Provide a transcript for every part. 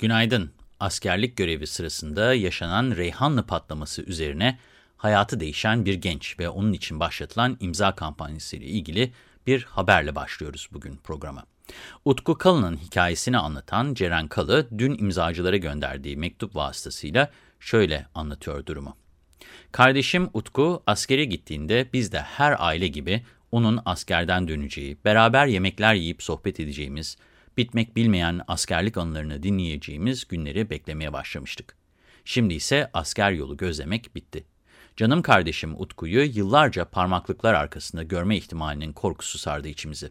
Günaydın. Askerlik görevi sırasında yaşanan Reyhanlı patlaması üzerine hayatı değişen bir genç ve onun için başlatılan imza kampanyası ile ilgili bir haberle başlıyoruz bugün programa. Utku Kalın'ın hikayesini anlatan Ceren Kalı, dün imzacılara gönderdiği mektup vasıtasıyla şöyle anlatıyor durumu. Kardeşim Utku askere gittiğinde biz de her aile gibi onun askerden döneceği, beraber yemekler yiyip sohbet edeceğimiz, bitmek bilmeyen askerlik anılarını dinleyeceğimiz günleri beklemeye başlamıştık. Şimdi ise asker yolu gözlemek bitti. Canım kardeşim Utku'yu yıllarca parmaklıklar arkasında görme ihtimalinin korkusu sardı içimizi.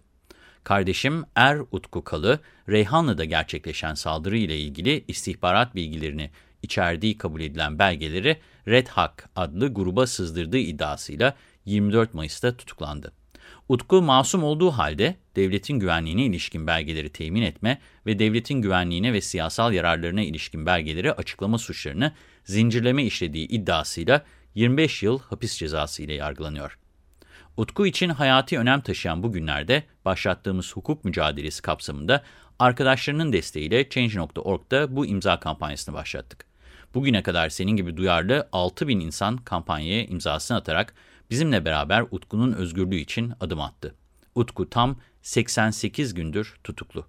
Kardeşim Er Utku Kalı, Reyhanlı'da gerçekleşen saldırı ile ilgili istihbarat bilgilerini içerdiği kabul edilen belgeleri Red Hawk adlı gruba sızdırdığı iddiasıyla 24 Mayıs'ta tutuklandı. Utku masum olduğu halde devletin güvenliğine ilişkin belgeleri temin etme ve devletin güvenliğine ve siyasal yararlarına ilişkin belgeleri açıklama suçlarını zincirleme işlediği iddiasıyla 25 yıl hapis cezası ile yargılanıyor. Utku için hayati önem taşıyan bu günlerde başlattığımız hukuk mücadelesi kapsamında arkadaşlarının desteğiyle Change.org'da bu imza kampanyasını başlattık. Bugüne kadar senin gibi duyarlı 6 bin insan kampanyaya imzasını atarak bizimle beraber Utku'nun özgürlüğü için adım attı. Utku tam 88 gündür tutuklu.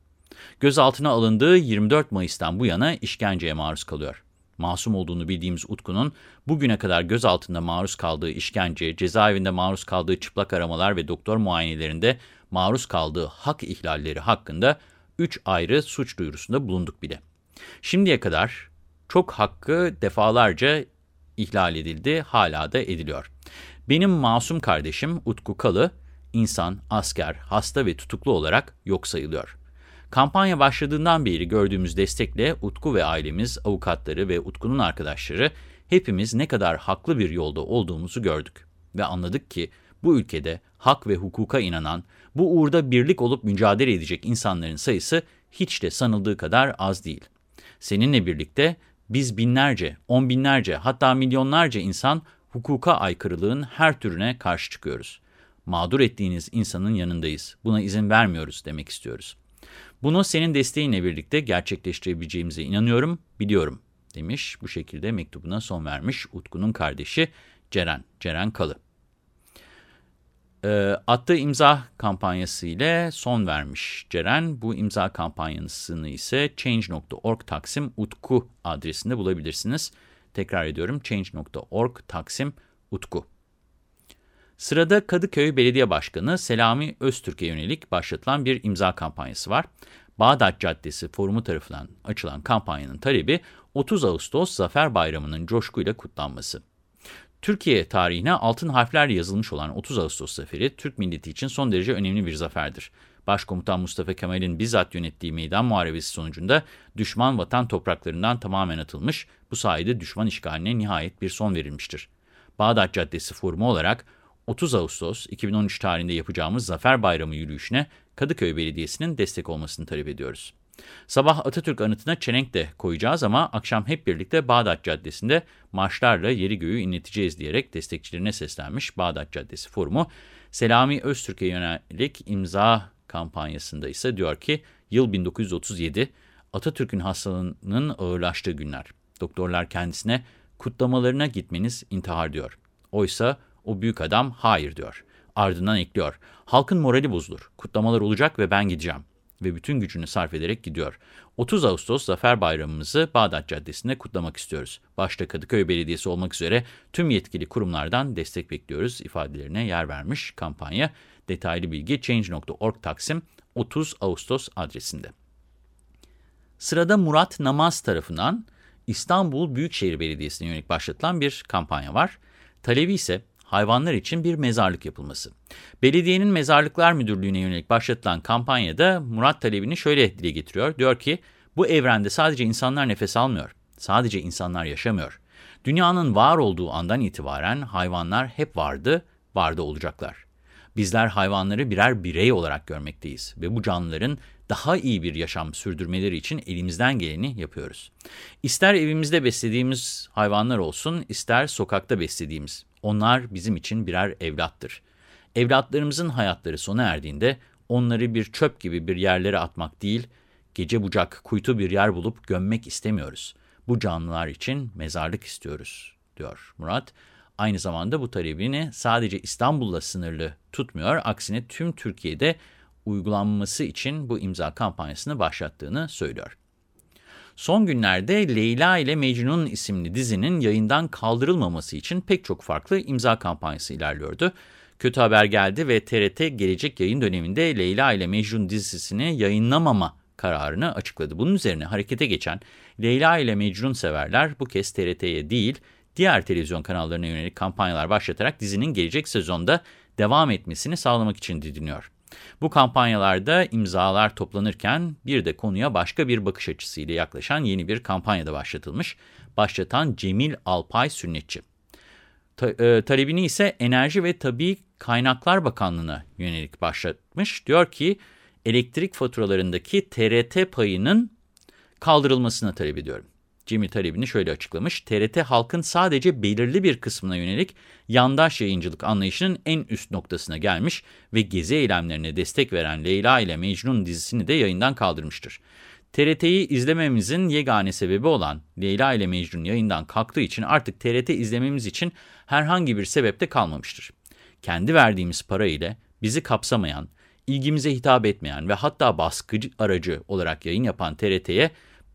Gözaltına alındığı 24 Mayıs'tan bu yana işkenceye maruz kalıyor. Masum olduğunu bildiğimiz Utku'nun bugüne kadar gözaltında maruz kaldığı işkence, cezaevinde maruz kaldığı çıplak aramalar ve doktor muayenelerinde maruz kaldığı hak ihlalleri hakkında 3 ayrı suç duyurusunda bulunduk bile. Şimdiye kadar çok hakkı defalarca ihlal edildi, hala da ediliyor. Benim masum kardeşim Utku Kalı, insan, asker, hasta ve tutuklu olarak yok sayılıyor. Kampanya başladığından beri gördüğümüz destekle Utku ve ailemiz, avukatları ve Utku'nun arkadaşları hepimiz ne kadar haklı bir yolda olduğumuzu gördük. Ve anladık ki bu ülkede hak ve hukuka inanan, bu uğurda birlik olup mücadele edecek insanların sayısı hiç de sanıldığı kadar az değil. Seninle birlikte biz binlerce, on binlerce hatta milyonlarca insan hukuka aykırılığın her türüne karşı çıkıyoruz. Mağdur ettiğiniz insanın yanındayız. Buna izin vermiyoruz demek istiyoruz. Bunu senin desteğinle birlikte gerçekleştirebileceğimize inanıyorum, biliyorum demiş. Bu şekilde mektubuna son vermiş Utku'nun kardeşi Ceren, Ceren Kalı. E, attığı imza kampanyası ile son vermiş Ceren. Bu imza kampanyasını ise change.org taksim utku adresinde bulabilirsiniz. Tekrar ediyorum change.org taksim utku. Sırada Kadıköy Belediye Başkanı Selami Öztürk'e yönelik başlatılan bir imza kampanyası var. Bağdat Caddesi Forumu tarafından açılan kampanyanın talebi 30 Ağustos Zafer Bayramı'nın coşkuyla kutlanması. Türkiye tarihine altın harflerle yazılmış olan 30 Ağustos zaferi Türk milleti için son derece önemli bir zaferdir. Başkomutan Mustafa Kemal'in bizzat yönettiği meydan muharebesi sonucunda düşman vatan topraklarından tamamen atılmış, bu sayede düşman işgaline nihayet bir son verilmiştir. Bağdat Caddesi Forumu olarak 30 Ağustos 2013 tarihinde yapacağımız Zafer Bayramı yürüyüşüne Kadıköy Belediyesi'nin destek olmasını talep ediyoruz. Sabah Atatürk anıtına çelenk de koyacağız ama akşam hep birlikte Bağdat Caddesi'nde marşlarla yeri göğü inleteceğiz diyerek destekçilerine seslenmiş Bağdat Caddesi Forumu. Selami Öztürk'e yönelik imza kampanyasında ise diyor ki yıl 1937 Atatürk'ün hastalığının ağırlaştığı günler. Doktorlar kendisine kutlamalarına gitmeniz intihar diyor. Oysa o büyük adam hayır diyor. Ardından ekliyor. Halkın morali bozulur. Kutlamalar olacak ve ben gideceğim ve bütün gücünü sarf ederek gidiyor. 30 Ağustos Zafer Bayramımızı Bağdat Caddesi'nde kutlamak istiyoruz. Başta Kadıköy Belediyesi olmak üzere tüm yetkili kurumlardan destek bekliyoruz ifadelerine yer vermiş kampanya. Detaylı bilgi change.org taksim 30 Ağustos adresinde. Sırada Murat Namaz tarafından İstanbul Büyükşehir Belediyesi'ne yönelik başlatılan bir kampanya var. Talebi ise hayvanlar için bir mezarlık yapılması. Belediyenin Mezarlıklar Müdürlüğü'ne yönelik başlatılan kampanyada Murat talebini şöyle dile getiriyor. Diyor ki, bu evrende sadece insanlar nefes almıyor, sadece insanlar yaşamıyor. Dünyanın var olduğu andan itibaren hayvanlar hep vardı, vardı olacaklar. Bizler hayvanları birer birey olarak görmekteyiz ve bu canlıların daha iyi bir yaşam sürdürmeleri için elimizden geleni yapıyoruz. İster evimizde beslediğimiz hayvanlar olsun, ister sokakta beslediğimiz. Onlar bizim için birer evlattır. Evlatlarımızın hayatları sona erdiğinde onları bir çöp gibi bir yerlere atmak değil, gece bucak kuytu bir yer bulup gömmek istemiyoruz. Bu canlılar için mezarlık istiyoruz, diyor Murat. Aynı zamanda bu talebini sadece İstanbul'la sınırlı tutmuyor, aksine tüm Türkiye'de uygulanması için bu imza kampanyasını başlattığını söylüyor. Son günlerde Leyla ile Mecnun isimli dizinin yayından kaldırılmaması için pek çok farklı imza kampanyası ilerliyordu. Kötü haber geldi ve TRT gelecek yayın döneminde Leyla ile Mecnun dizisini yayınlamama kararını açıkladı. Bunun üzerine harekete geçen Leyla ile Mecnun severler bu kez TRT'ye değil, diğer televizyon kanallarına yönelik kampanyalar başlatarak dizinin gelecek sezonda devam etmesini sağlamak için didiniyor. Bu kampanyalarda imzalar toplanırken bir de konuya başka bir bakış açısıyla yaklaşan yeni bir kampanyada başlatılmış. Başlatan Cemil Alpay Sünnetçi. Ta, e, talebini ise Enerji ve Tabi Kaynaklar Bakanlığı'na yönelik başlatmış. Diyor ki elektrik faturalarındaki TRT payının kaldırılmasına talep ediyorum. Jimmy talebini şöyle açıklamış. TRT halkın sadece belirli bir kısmına yönelik yandaş yayıncılık anlayışının en üst noktasına gelmiş ve gezi eylemlerine destek veren Leyla ile Mecnun dizisini de yayından kaldırmıştır. TRT'yi izlememizin yegane sebebi olan Leyla ile Mecnun yayından kalktığı için artık TRT izlememiz için herhangi bir sebep de kalmamıştır. Kendi verdiğimiz para ile bizi kapsamayan, ilgimize hitap etmeyen ve hatta baskıcı aracı olarak yayın yapan TRT'ye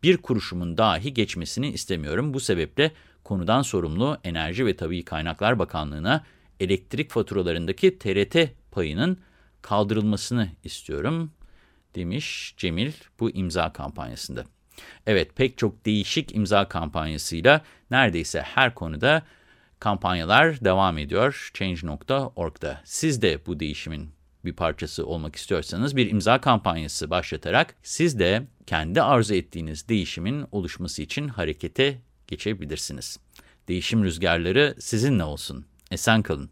bir kuruşumun dahi geçmesini istemiyorum. Bu sebeple konudan sorumlu Enerji ve Tabii Kaynaklar Bakanlığı'na elektrik faturalarındaki TRT payının kaldırılmasını istiyorum demiş Cemil bu imza kampanyasında. Evet pek çok değişik imza kampanyasıyla neredeyse her konuda kampanyalar devam ediyor Change.org'da. Siz de bu değişimin bir parçası olmak istiyorsanız bir imza kampanyası başlatarak siz de kendi arzu ettiğiniz değişimin oluşması için harekete geçebilirsiniz. Değişim rüzgarları sizinle olsun. Esen kalın.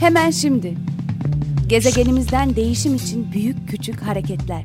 Hemen şimdi. Gezegenimizden değişim için büyük küçük hareketler.